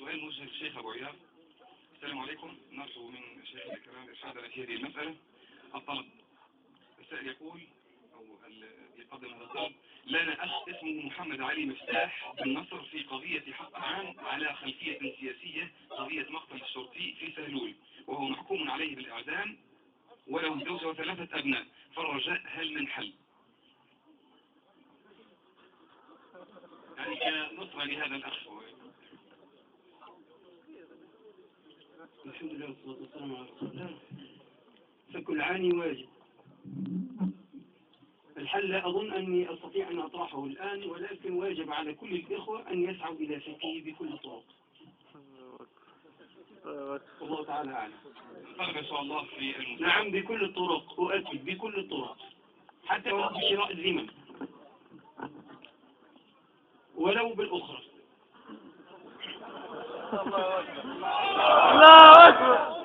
سؤال موجه للشيخ أبو عياض. السلام عليكم. نرجو من شيخ الكرام الإرشاد في هذه المسألة. الطلب. السائل يقول أو يقدم هذا الطلب لنا أخ اسمه محمد علي مفتاح بن نصر في قضية حق عام على خلفية سياسية قضية مقتل الشرطي في سهلول. وهو محكوم عليه بالإعدام وله زوجة وثلاثة أبناء. فالرجاء هل من حل؟ يعني كنصرة لهذا الأخ. الحمد لله والصلاة والسلام على رسول الله. فكل عاني واجب. الحل لا أظن أني أستطيع أن أطرحه الآن ولكن واجب على كل الإخوة أن يسعوا إلى فقهه بكل الطرق والله تعالى أعلم. الله في نعم بكل الطرق أؤكد بكل الطرق حتى ولو بشراء الذمم ولو بالأخرى. اللہ اکبر.